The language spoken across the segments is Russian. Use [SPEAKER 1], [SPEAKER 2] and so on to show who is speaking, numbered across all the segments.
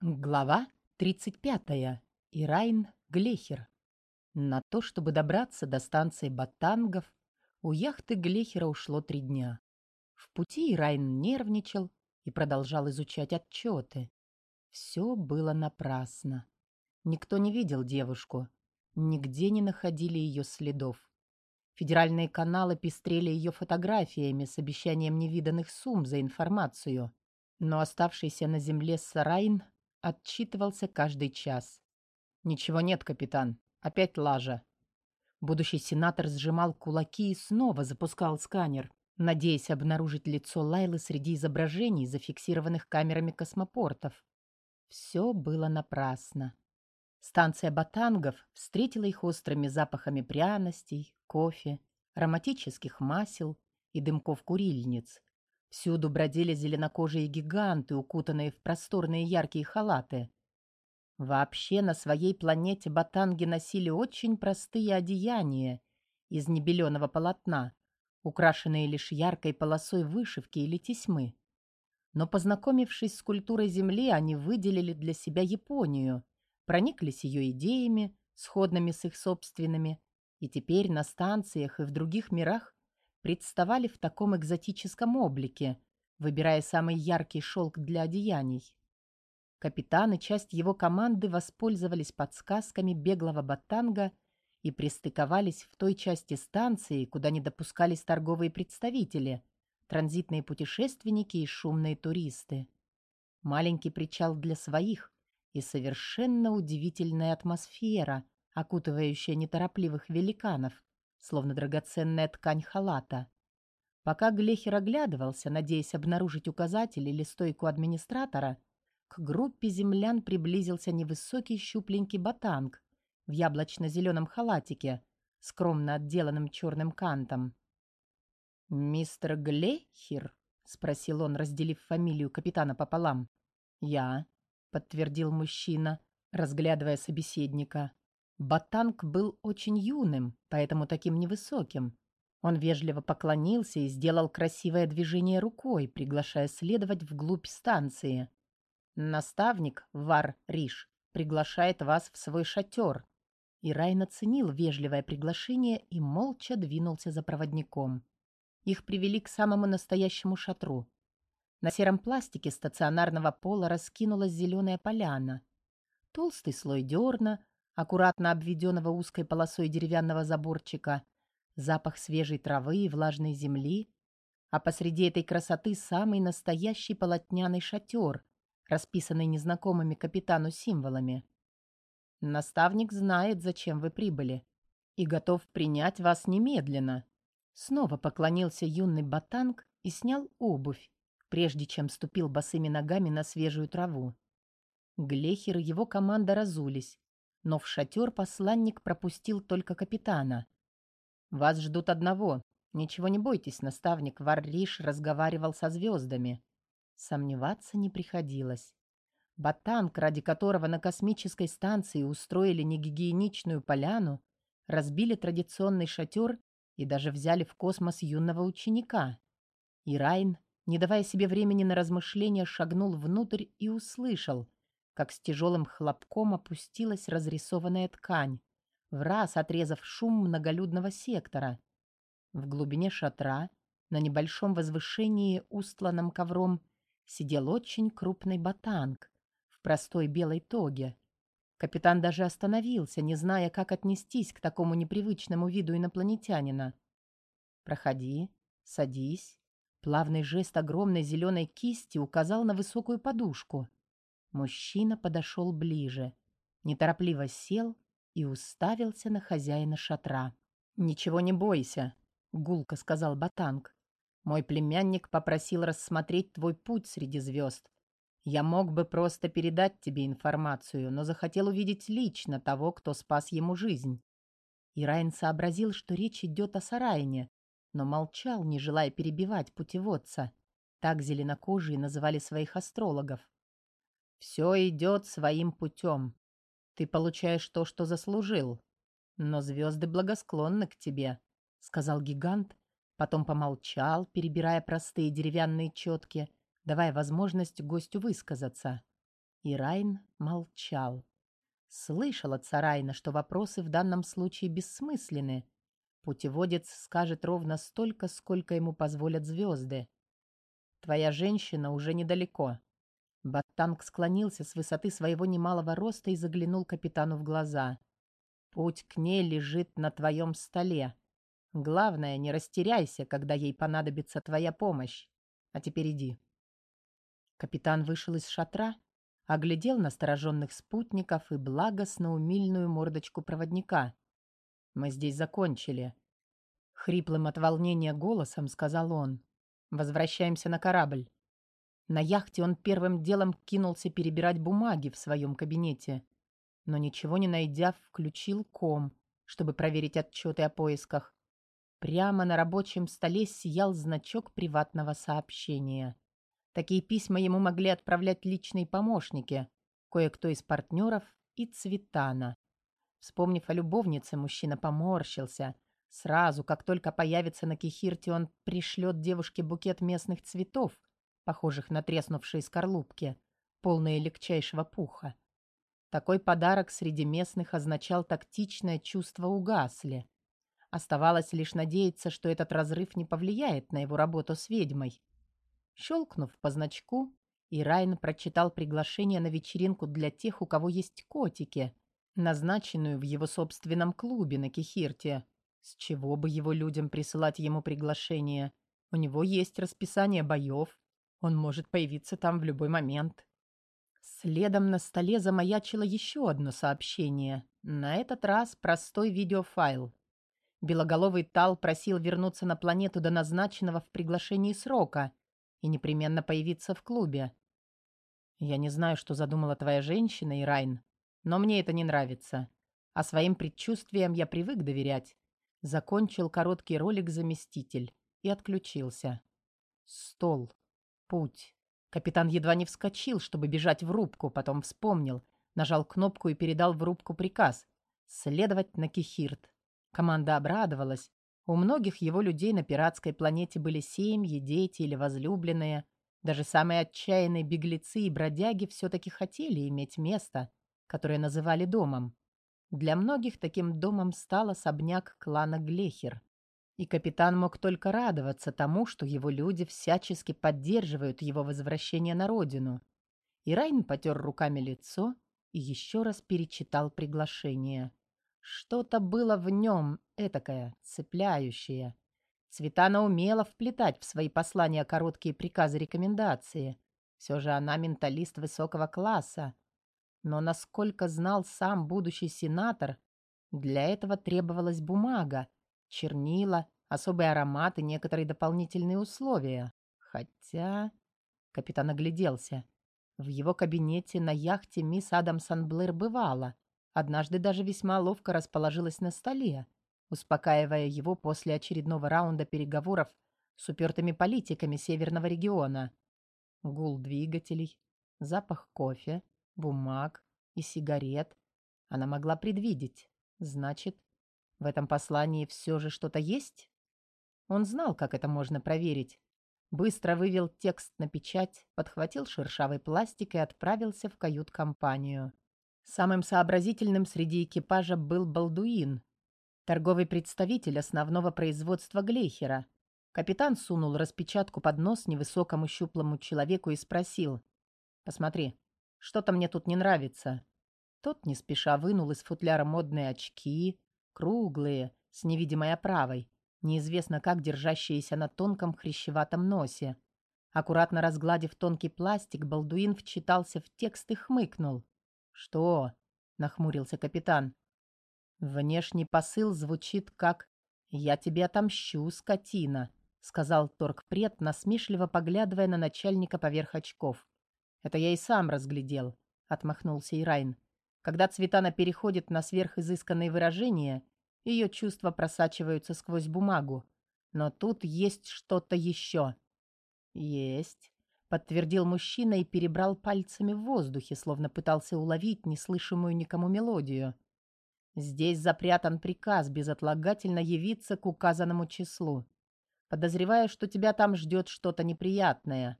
[SPEAKER 1] Глава 35. Ирайн Глехер. На то, чтобы добраться до станции Батангов, у яхты Глехера ушло три дня. В пути Ирайн нервничал и продолжал изучать отчеты. Все было напрасно. Никто не видел девушку, нигде не находили ее следов. Федеральные каналы пестрели ее фотографиями с обещанием невиданных сумм за информацию. Но оставшийся на земле Сарайн отчитывался каждый час. «Ничего нет, капитан. Опять лажа». Будущий сенатор сжимал кулаки и снова запускал сканер, надеясь обнаружить лицо Лайлы среди изображений, зафиксированных камерами космопортов. Все было напрасно. Станция Батангов встретила их острыми запахами пряностей, кофе, ароматических масел и дымков курильниц. Всюду бродили зеленокожие гиганты, укутанные в просторные яркие халаты. Вообще на своей планете батанги носили очень простые одеяния из небеленого полотна, украшенные лишь яркой полосой вышивки или тесьмы. Но познакомившись с культурой Земли, они выделили для себя Японию, прониклись ее идеями, сходными с их собственными, и теперь на станциях и в других мирах представали в таком экзотическом облике, выбирая самый яркий шелк для одеяний. Капитан и часть его команды воспользовались подсказками беглого батанга и пристыковались в той части станции, куда не допускались торговые представители, транзитные путешественники и шумные туристы. Маленький причал для своих и совершенно удивительная атмосфера, окутывающая неторопливых великанов, словно драгоценная ткань халата. Пока Глехер оглядывался, надеясь обнаружить указатель или стойку администратора, к группе землян приблизился невысокий щупленький ботанг в яблочно-зеленом халатике, скромно отделанным черным кантом. «Мистер Глехер?» — спросил он, разделив фамилию капитана пополам. «Я», — подтвердил мужчина, разглядывая собеседника. Батанг был очень юным, поэтому таким невысоким. Он вежливо поклонился и сделал красивое движение рукой, приглашая следовать вглубь станции. «Наставник, Вар Риш, приглашает вас в свой шатер». И Райн оценил вежливое приглашение и молча двинулся за проводником. Их привели к самому настоящему шатру. На сером пластике стационарного пола раскинулась зеленая поляна. Толстый слой дерна, аккуратно обведенного узкой полосой деревянного заборчика, запах свежей травы и влажной земли, а посреди этой красоты самый настоящий полотняный шатер, расписанный незнакомыми капитану символами. Наставник знает, зачем вы прибыли, и готов принять вас немедленно. Снова поклонился юный ботанг и снял обувь, прежде чем ступил босыми ногами на свежую траву. Глехер и его команда разулись, но в шатер посланник пропустил только капитана. «Вас ждут одного. Ничего не бойтесь, наставник Варриш разговаривал со звездами». Сомневаться не приходилось. Батанг, ради которого на космической станции устроили негигиеничную поляну, разбили традиционный шатер и даже взяли в космос юного ученика. И Райн, не давая себе времени на размышления, шагнул внутрь и услышал, как с тяжелым хлопком опустилась разрисованная ткань, в раз отрезав шум многолюдного сектора. В глубине шатра, на небольшом возвышении, устланном ковром, сидел очень крупный ботанг в простой белой тоге. Капитан даже остановился, не зная, как отнестись к такому непривычному виду инопланетянина. «Проходи, садись». Плавный жест огромной зеленой кисти указал на высокую подушку. Мужчина подошел ближе, неторопливо сел и уставился на хозяина шатра. «Ничего не бойся», — гулко сказал Батанг. «Мой племянник попросил рассмотреть твой путь среди звезд. Я мог бы просто передать тебе информацию, но захотел увидеть лично того, кто спас ему жизнь». И Райн сообразил, что речь идет о Сарайне, но молчал, не желая перебивать путеводца. Так зеленокожие называли своих астрологов. Все идет своим путем. Ты получаешь то, что заслужил. Но звезды благосклонны к тебе, — сказал гигант, потом помолчал, перебирая простые деревянные четки, давая возможность гостю высказаться. И Райн молчал. Слышал от Сарайна, что вопросы в данном случае бессмысленны. Путеводец скажет ровно столько, сколько ему позволят звезды. «Твоя женщина уже недалеко». Баттанг склонился с высоты своего немалого роста и заглянул капитану в глаза. «Путь к ней лежит на твоем столе. Главное, не растеряйся, когда ей понадобится твоя помощь. А теперь иди». Капитан вышел из шатра, оглядел настороженных спутников и благостно умильную мордочку проводника. «Мы здесь закончили», — хриплым от волнения голосом сказал он. «Возвращаемся на корабль». На яхте он первым делом кинулся перебирать бумаги в своем кабинете, но ничего не найдя, включил ком, чтобы проверить отчеты о поисках. Прямо на рабочем столе сиял значок приватного сообщения. Такие письма ему могли отправлять личные помощники, кое-кто из партнеров и Цветана. Вспомнив о любовнице, мужчина поморщился. Сразу, как только появится на Кихирте, он пришлет девушке букет местных цветов, похожих на треснувшие скорлупки, полные легчайшего пуха. Такой подарок среди местных означал тактичное чувство угасли. Оставалось лишь надеяться, что этот разрыв не повлияет на его работу с ведьмой. Щелкнув по значку, Ирайн прочитал приглашение на вечеринку для тех, у кого есть котики, назначенную в его собственном клубе на Кихирте. С чего бы его людям присылать ему приглашение? У него есть расписание боев. Он может появиться там в любой момент. Следом на столе замаячило еще одно сообщение. На этот раз простой видеофайл. Белоголовый Тал просил вернуться на планету до назначенного в приглашении срока и непременно появиться в клубе. Я не знаю, что задумала твоя женщина, Ирайн, но мне это не нравится. А своим предчувствиям я привык доверять. Закончил короткий ролик заместитель и отключился. Стол. Путь. Капитан едва не вскочил, чтобы бежать в рубку, потом вспомнил, нажал кнопку и передал в рубку приказ следовать на Кихирт. Команда обрадовалась, у многих его людей на пиратской планете были семьи, дети или возлюбленные. Даже самые отчаянные беглецы и бродяги все-таки хотели иметь место, которое называли домом. Для многих таким домом стал особняк клана Глехер. И капитан мог только радоваться тому, что его люди всячески поддерживают его возвращение на родину. И Райн потер руками лицо и еще раз перечитал приглашение. Что-то было в нем этакое, цепляющее. Цветана умела вплетать в свои послания короткие приказы-рекомендации. Все же она менталист высокого класса. Но, насколько знал сам будущий сенатор, для этого требовалась бумага, чернила, особый аромат и некоторые дополнительные условия. Хотя... Капитан огляделся. В его кабинете на яхте мисс Адамсон Блэр бывала — Однажды даже весьма ловко расположилась на столе, успокаивая его после очередного раунда переговоров с упертыми политиками северного региона. Гул двигателей, запах кофе, бумаг и сигарет она могла предвидеть. Значит, в этом послании все же что-то есть? Он знал, как это можно проверить. Быстро вывел текст на печать, подхватил шершавый пластик и отправился в кают-компанию. Самым сообразительным среди экипажа был Балдуин, торговый представитель основного производства Глейхера. Капитан сунул распечатку под нос невысокому щуплому человеку и спросил. «Посмотри, что-то мне тут не нравится». Тот не спеша вынул из футляра модные очки, круглые, с невидимой оправой, неизвестно как держащиеся на тонком хрящеватом носе. Аккуратно разгладив тонкий пластик, Балдуин вчитался в текст и хмыкнул. «Что?» — нахмурился капитан. «Внешний посыл звучит как «Я тебе отомщу, скотина», — сказал торгпред, насмешливо поглядывая на начальника поверх очков. «Это я и сам разглядел», — отмахнулся Ирайн. «Когда Цветана переходит на сверхизысканные выражения, ее чувства просачиваются сквозь бумагу. Но тут есть что-то еще». «Есть», подтвердил мужчина и перебрал пальцами в воздухе, словно пытался уловить неслышимую никому мелодию. Здесь запрятан приказ безотлагательно явиться к указанному числу. Подозреваю, что тебя там ждет что-то неприятное.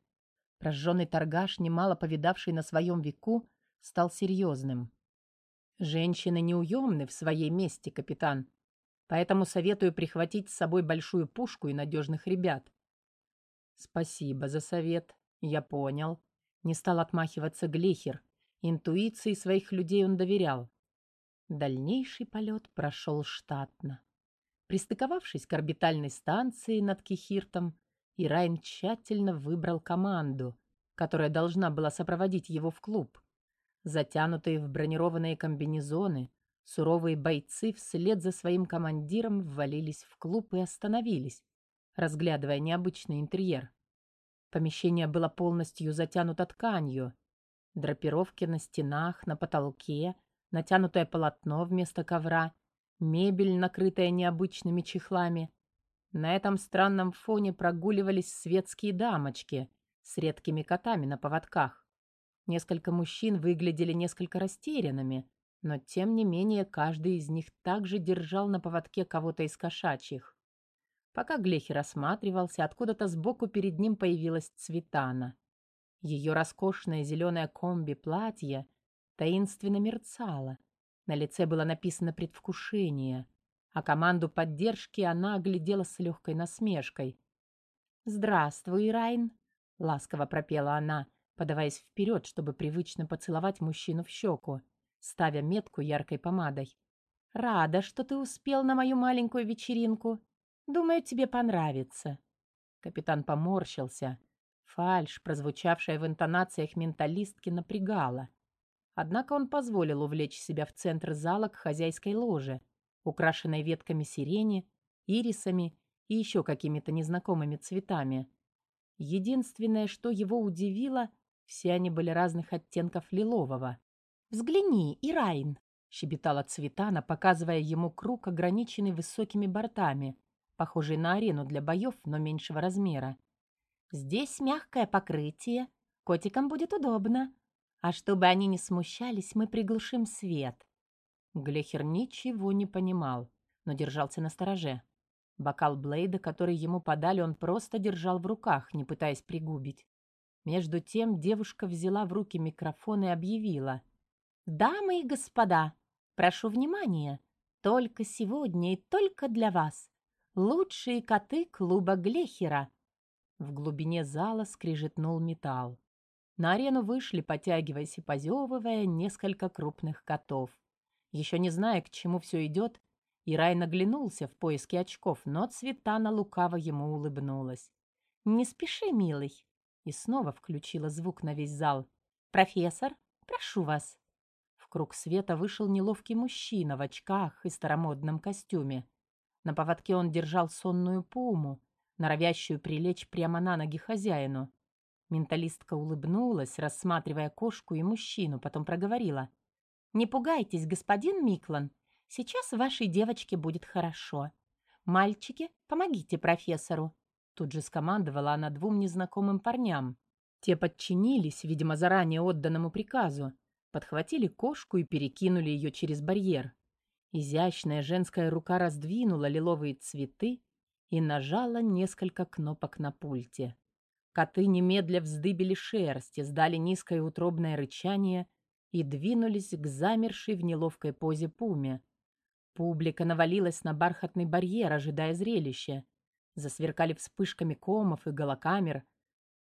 [SPEAKER 1] Прожженный торгаш, немало повидавший на своем веку, стал серьезным. «Женщины неуемны в своей месте, капитан, поэтому советую прихватить с собой большую пушку и надежных ребят». «Спасибо за совет, я понял», — не стал отмахиваться Глехер. Интуиции своих людей он доверял. Дальнейший полет прошел штатно. Пристыковавшись к орбитальной станции над Кихиртом, Ирайн тщательно выбрал команду, которая должна была сопроводить его в клуб. Затянутые в бронированные комбинезоны, суровые бойцы вслед за своим командиром ввалились в клуб и остановились, разглядывая необычный интерьер. Помещение было полностью затянуто тканью. Драпировки на стенах, на потолке, натянутое полотно вместо ковра, мебель, накрытая необычными чехлами. На этом странном фоне прогуливались светские дамочки с редкими котами на поводках. Несколько мужчин выглядели несколько растерянными, но тем не менее каждый из них также держал на поводке кого-то из кошачьих. Пока Глехи рассматривался, откуда-то сбоку перед ним появилась Цветана. Ее роскошное зеленое комби-платье таинственно мерцало. На лице было написано предвкушение, а команду поддержки она оглядела с легкой насмешкой. «Здравствуй, Райн!» — ласково пропела она — подаваясь вперед, чтобы привычно поцеловать мужчину в щеку, ставя метку яркой помадой. «Рада, что ты успел на мою маленькую вечеринку. Думаю, тебе понравится». Капитан поморщился. Фальшь, прозвучавшая в интонациях менталистки, напрягала. Однако он позволил увлечь себя в центр зала к хозяйской ложе, украшенной ветками сирени, ирисами и еще какими-то незнакомыми цветами. Единственное, что его удивило, все они были разных оттенков лилового. «Взгляни, Ирайн!» — щебетала Цветана, показывая ему круг, ограниченный высокими бортами, похожий на арену для боев, но меньшего размера. «Здесь мягкое покрытие, котикам будет удобно. А чтобы они не смущались, мы приглушим свет». Глехер ничего не понимал, но держался на стороже. Бокал Блейда, который ему подали, он просто держал в руках, не пытаясь пригубить. Между тем девушка взяла в руки микрофон и объявила. «Дамы и господа, прошу внимания. Только сегодня и только для вас. Лучшие коты клуба Глехера». В глубине зала скрижетнул металл. На арену вышли, потягиваясь и позевывая, несколько крупных котов. Еще не зная, к чему все идет, Ирай наглянулся в поиске очков, но Цветана лукаво ему улыбнулась. «Не спеши, милый и снова включила звук на весь зал. «Профессор, прошу вас». В круг света вышел неловкий мужчина в очках и старомодном костюме. На поводке он держал сонную пуму, норовящую прилечь прямо на ноги хозяину. Менталистка улыбнулась, рассматривая кошку и мужчину, потом проговорила. «Не пугайтесь, господин Миклан. Сейчас вашей девочке будет хорошо. Мальчики, помогите профессору. Тут же скомандовала она двум незнакомым парням. Те подчинились, видимо, заранее отданному приказу, подхватили кошку и перекинули ее через барьер. Изящная женская рука раздвинула лиловые цветы и нажала несколько кнопок на пульте. Коты немедля вздыбили шерсть, издали низкое утробное рычание и двинулись к замершей в неловкой позе пуме. Публика навалилась на бархатный барьер, ожидая зрелища засверкали вспышками комов и голокамер.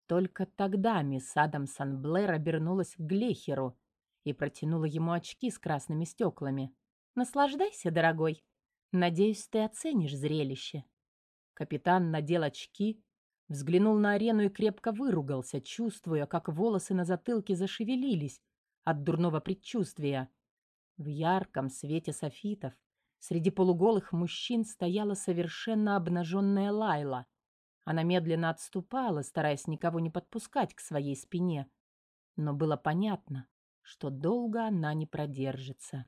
[SPEAKER 1] Только тогда мисс Адамсон Блэр обернулась к Глехеру и протянула ему очки с красными стеклами. «Наслаждайся, дорогой. Надеюсь, ты оценишь зрелище». Капитан надел очки, взглянул на арену и крепко выругался, чувствуя, как волосы на затылке зашевелились от дурного предчувствия. В ярком свете софитов Среди полуголых мужчин стояла совершенно обнаженная Лайла. Она медленно отступала, стараясь никого не подпускать к своей спине. Но было понятно, что долго она не продержится.